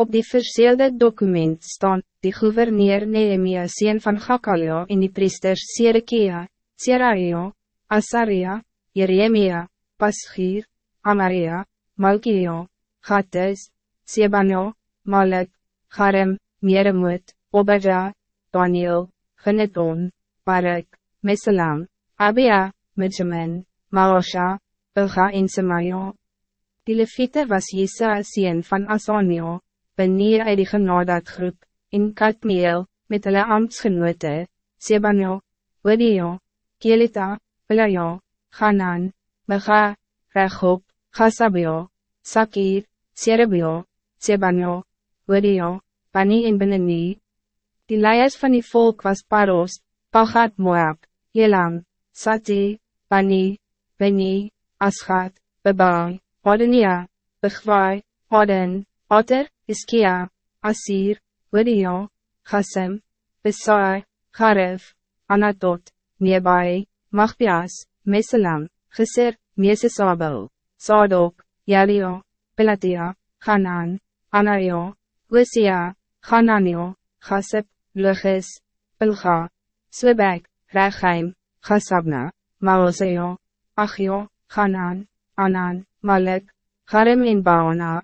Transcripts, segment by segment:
Op die verseelde document staan, die gouverneur Nehemia sien van Gakalia en die priesters Serekia, Seraia, Asaria, Jeremia, Paschier, Amaria, Malkia, Gattes, Sebano, Malek, Garem, Meremoot, Obadja, Daniel, Geneton, Barak, Meselam, Abia, Midjamin, Maosha, Ilga en Semaja. Die Levite was Jesa sien van Asanio, Benier uit die genadat groep, in Katmeel, met hulle ambtsgenote, Sebano, Odio, Kelita, Pelaja, Hanan, Mega, Rechob, Chasabio, Sakir, Serebio, Sebano, Odio, Bani en Benini. Die leiers van die volk was Paros, Pagat Moab, Elam, Sati, Bani, Beni, Aschat, Bebaal, Odenia, Begwai, Oden, Otter, Iskia, Asir, Odio, Chassem, Besai, Garef, Anatot, Nebai, Magbias, Meselam, Geser, Mesesabel, Sadok, Jalio, Pelatia, Hanan, Anaio, Usia, Hananio, Gasep, Lugus, Pilga, Swebek, Rechaim, Gasabna, Maoseo, Achio, Hanan, Anan, Malek, Garem en Baana.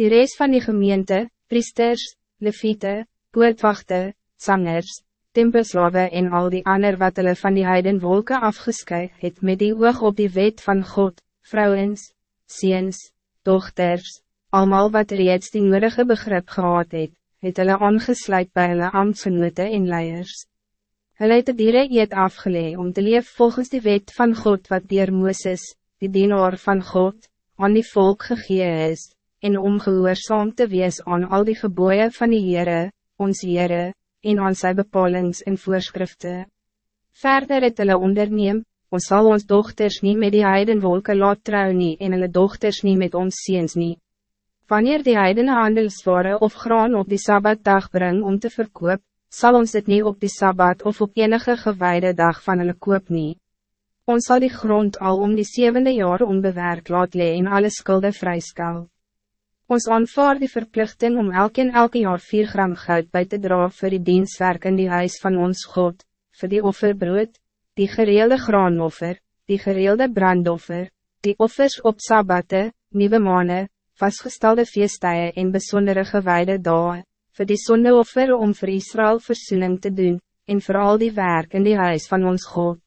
Die rest van die gemeente, priesters, leviete, poortwachte, zangers, tempelslawe en al die ander wat hulle van die heiden wolken afgesky het met die oog op die wet van God, vrouwens, ziens, dochters, allemaal wat reeds die nodige begrip gehad het, het hulle aangesluit by hulle ambtsgenote en leiers. Hulle het die eet afgelee om te leef volgens die wet van God wat dier Mooses, die dienaar van God, aan die volk gegee is, en om gehoorzaam te wees aan al die geboeien van die Heere, ons Heere, en aan sy bepalings en voorschriften. Verder het hulle onderneem, ons zal ons dochters niet met die heidenwolke laat trou nie en hulle dochters niet met ons ziens nie. Wanneer die heidene handelsware of graan op die Sabbatdag bring om te verkoop, zal ons het niet op die Sabbat of op enige gewijde dag van hulle koop nie. Ons zal die grond al om die zevende jaar onbewerkt laat lee en alle skulde vryskal. Ons aanvaar die verplichting om elk en elke jaar 4 gram goud bij te dra voor die dienstwerk in die huis van ons God, voor die offerbrood, die gereelde graanoffer, die gereelde brandoffer, die offers op sabbate, nieuwe maanden, vastgestelde feestuien en bijzondere gewijde dagen, voor die zondeoffer om voor Israël verzoening te doen, en vooral die werk in die huis van ons God.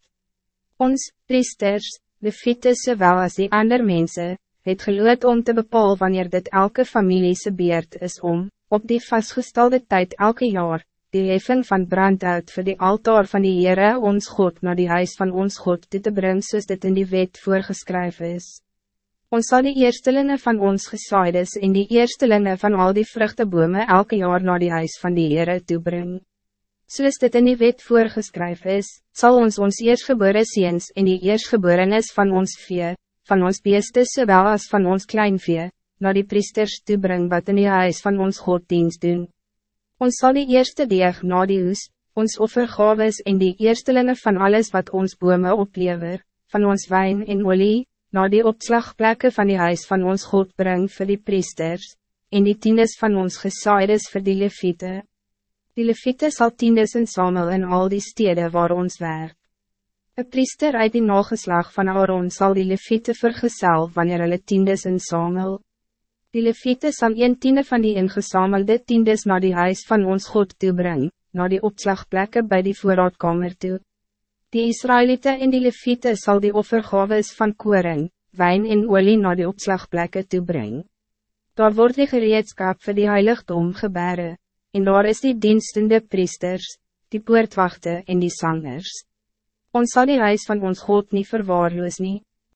Ons, priesters, de fitte zowel als die andere mensen, het geloot om te bepaal wanneer dit elke familie beurt is om, op die vastgestelde tijd elke jaar, die heffing van brand uit voor die altaar van die Heere ons God naar die huis van ons God dit te brengen soos dit in die wet voorgeschreven is. Ons zal die eerstelinge van ons gesaides en die eerstelinge van al die vruchtebome elke jaar naar die huis van die Heere toebring. Soos dit in die wet voorgeschreven is, zal ons ons eerstgebore ziens en die eerstgeborenes van ons vee, van ons beeste sowel as van ons kleinvee, na die priesters toebring wat in die huis van ons Goddienst doen. Ons zal die eerste deeg na die hoes, ons offergaves en die eerstelinge van alles wat ons bome oplever, van ons wijn en olie, na die opslagplekken van die huis van ons God bring voor die priesters, en die tiendes van ons gesaides voor die leviete. Die leviete sal tiendes en samel in al die steden waar ons werk. Een priester uit die nageslag van Aaron zal die leviete vergezel wanneer hulle tiendes insamel. Die leviete sal een tiende van die ingesamelde tiendes naar die huis van ons God toebring, naar die opslagplekken bij die voorraadkamer toe. Die Israëlieten en die leviete sal die offergaves van koring, wijn en olie naar die opslagplekken toebring. Daar wordt die gereedskap voor die heiligdom gebeuren, en daar is die dienstende priesters, die poortwachten en die zangers. Ons zal die huis van ons God niet verwaarloos nie.